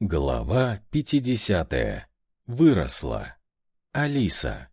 Глава 50. Выросла. Алиса.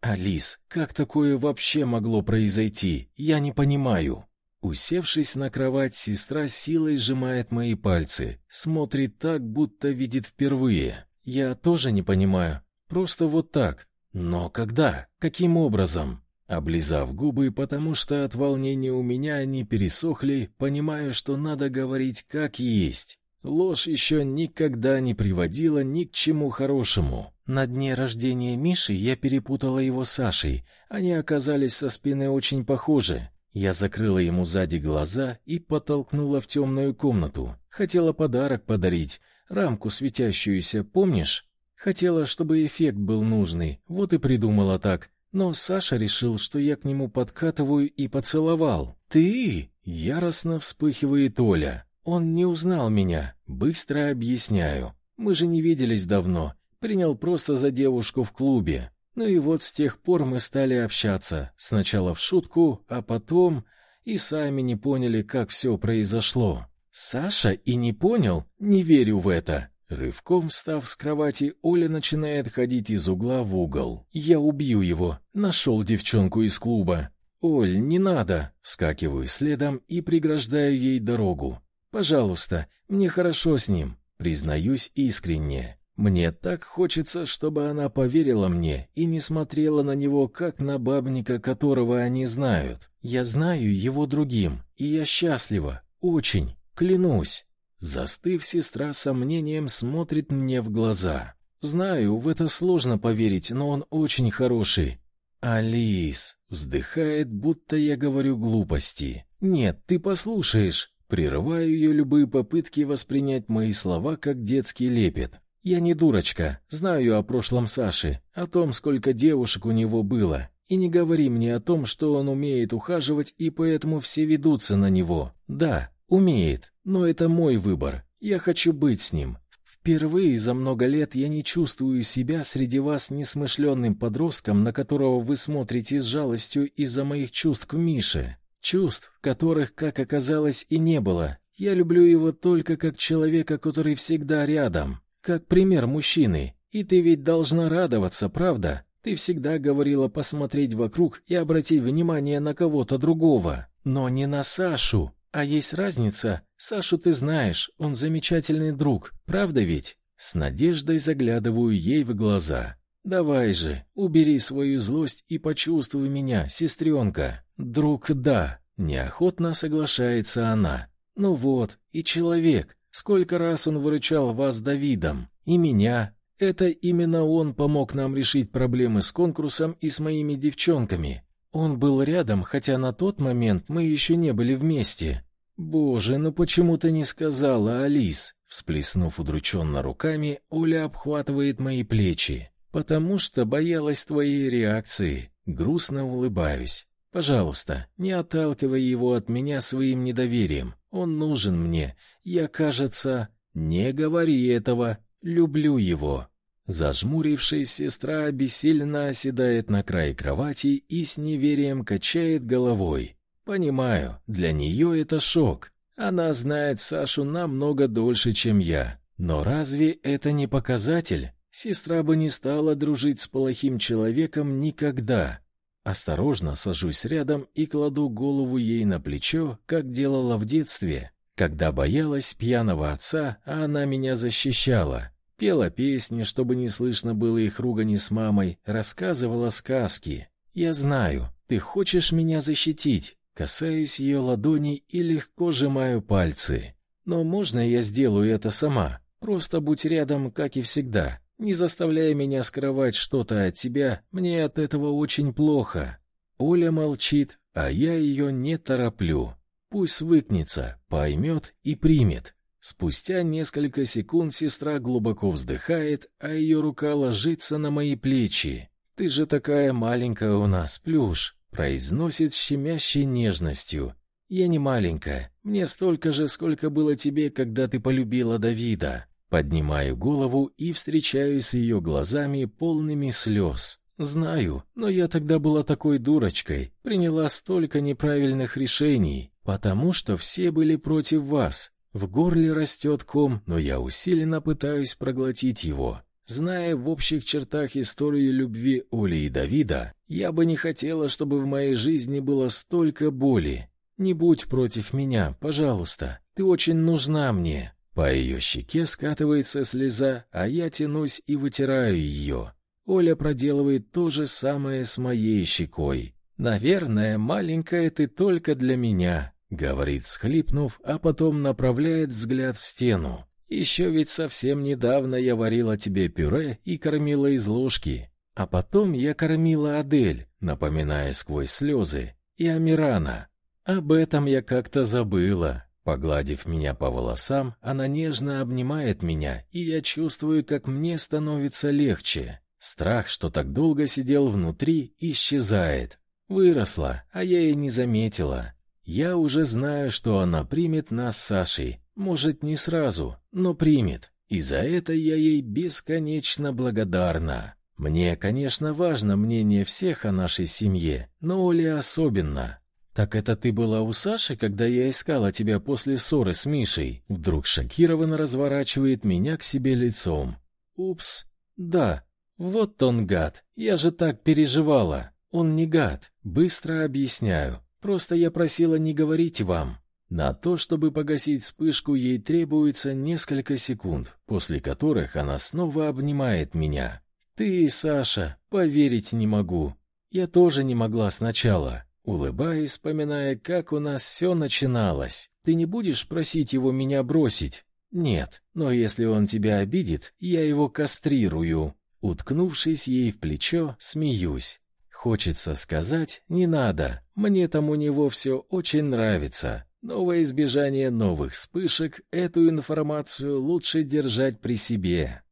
Алис, как такое вообще могло произойти? Я не понимаю. Усевшись на кровать, сестра силой сжимает мои пальцы, смотрит так, будто видит впервые. Я тоже не понимаю. Просто вот так. Но когда? Каким образом? Облизав губы, потому что от волнения у меня они пересохли, понимаю, что надо говорить как есть. Ложь еще никогда не приводила ни к чему хорошему. На дне рождения Миши я перепутала его с Сашей. Они оказались со спины очень похожи. Я закрыла ему сзади глаза и подтолкнула в темную комнату. Хотела подарок подарить, рамку светящуюся, помнишь? Хотела, чтобы эффект был нужный. Вот и придумала так. Но Саша решил, что я к нему подкатываю и поцеловал. Ты? Яростно вспыхивает Оля. Он не узнал меня. Быстро объясняю. Мы же не виделись давно. Принял просто за девушку в клубе. Ну и вот с тех пор мы стали общаться. Сначала в шутку, а потом и сами не поняли, как все произошло. Саша и не понял? Не верю в это. Рывком встав с кровати, Оля начинает ходить из угла в угол. Я убью его. Нашел девчонку из клуба. Оль, не надо. Вскакиваю следом и преграждаю ей дорогу. Пожалуйста, мне хорошо с ним, признаюсь искренне. Мне так хочется, чтобы она поверила мне и не смотрела на него как на бабника, которого они знают. Я знаю его другим, и я счастлива, очень, клянусь. Застыв, сестра с сомнением смотрит мне в глаза. Знаю, в это сложно поверить, но он очень хороший. Алис вздыхает, будто я говорю глупости. Нет, ты послушаешь. Прерываю ее любые попытки воспринять мои слова как детский лепет. Я не дурочка, знаю о прошлом Саши, о том, сколько девушек у него было. И не говори мне о том, что он умеет ухаживать, и поэтому все ведутся на него. Да, умеет, но это мой выбор. Я хочу быть с ним. Впервые за много лет я не чувствую себя среди вас несмышленным подростком, на которого вы смотрите с жалостью из-за моих чувств к Мише. Чувств, которых, как оказалось, и не было. Я люблю его только как человека, который всегда рядом, как пример мужчины. И ты ведь должна радоваться, правда? Ты всегда говорила посмотреть вокруг и обратить внимание на кого-то другого, но не на Сашу. А есть разница. Сашу ты знаешь, он замечательный друг, правда ведь? С надеждой заглядываю ей в глаза. Давай же, убери свою злость и почувствуй меня, сестренка. Друг, да, неохотно соглашается она. Ну вот, и человек. Сколько раз он выручал вас Давидом, и меня. Это именно он помог нам решить проблемы с конкурсом и с моими девчонками. Он был рядом, хотя на тот момент мы еще не были вместе. Боже, ну почему ты не сказала, Алис? Всплеснув удрученно руками, Оля обхватывает мои плечи потому что боялась твоей реакции. Грустно улыбаюсь. Пожалуйста, не отталкивай его от меня своим недоверием. Он нужен мне. Я, кажется, не говори этого. Люблю его. Зажмурившись, сестра обессиленно оседает на край кровати и с неверием качает головой. Понимаю, для нее это шок. Она знает Сашу намного дольше, чем я. Но разве это не показатель? Сестра бы не стала дружить с плохим человеком никогда. Осторожно сажусь рядом и кладу голову ей на плечо, как делала в детстве, когда боялась пьяного отца, а она меня защищала. Пела песни, чтобы не слышно было их ругани с мамой, рассказывала сказки. Я знаю, ты хочешь меня защитить. Касаюсь ее ладони и легко сжимаю пальцы. Но можно я сделаю это сама? Просто будь рядом, как и всегда. Не заставляй меня скрывать что-то от тебя, мне от этого очень плохо. Оля молчит, а я ее не тороплю. Пусть свыкнется, поймет и примет. Спустя несколько секунд сестра глубоко вздыхает, а ее рука ложится на мои плечи. Ты же такая маленькая у нас, плюш, произносит щемящей нежностью. Я не маленькая, мне столько же, сколько было тебе, когда ты полюбила Давида. Поднимаю голову и встречаюсь с ее глазами, полными слез. Знаю, но я тогда была такой дурочкой, приняла столько неправильных решений, потому что все были против вас. В горле растет ком, но я усиленно пытаюсь проглотить его. Зная в общих чертах историю любви Оли и Давида, я бы не хотела, чтобы в моей жизни было столько боли. Не будь против меня, пожалуйста. Ты очень нужна мне. По ее щеке скатывается слеза, а я тянусь и вытираю ее. Оля проделывает то же самое с моей щекой. Наверное, маленькая ты только для меня, говорит, схлипнув, а потом направляет взгляд в стену. Еще ведь совсем недавно я варила тебе пюре и кормила из ложки, а потом я кормила Адель, напоминая сквозь слезы, и Амирана. Об этом я как-то забыла. Погладив меня по волосам, она нежно обнимает меня, и я чувствую, как мне становится легче. Страх, что так долго сидел внутри, исчезает. Выросла, а я и не заметила. Я уже знаю, что она примет нас с Сашей. Может, не сразу, но примет. И за это я ей бесконечно благодарна. Мне, конечно, важно мнение всех о нашей семье, но Оля особенно. Так это ты была у Саши, когда я искала тебя после ссоры с Мишей? Вдруг шокированно разворачивает меня к себе лицом. Упс. Да. Вот он гад. Я же так переживала. Он не гад. Быстро объясняю. Просто я просила не говорить вам. На то, чтобы погасить вспышку, ей требуется несколько секунд, после которых она снова обнимает меня. Ты, Саша, поверить не могу. Я тоже не могла сначала. Улыбаясь, вспоминая, как у нас все начиналось. Ты не будешь просить его меня бросить? Нет, но если он тебя обидит, я его кастрирую. Уткнувшись ей в плечо, смеюсь. Хочется сказать «не надо», мне там у него все очень нравится, но во избежание новых вспышек эту информацию лучше держать при себе.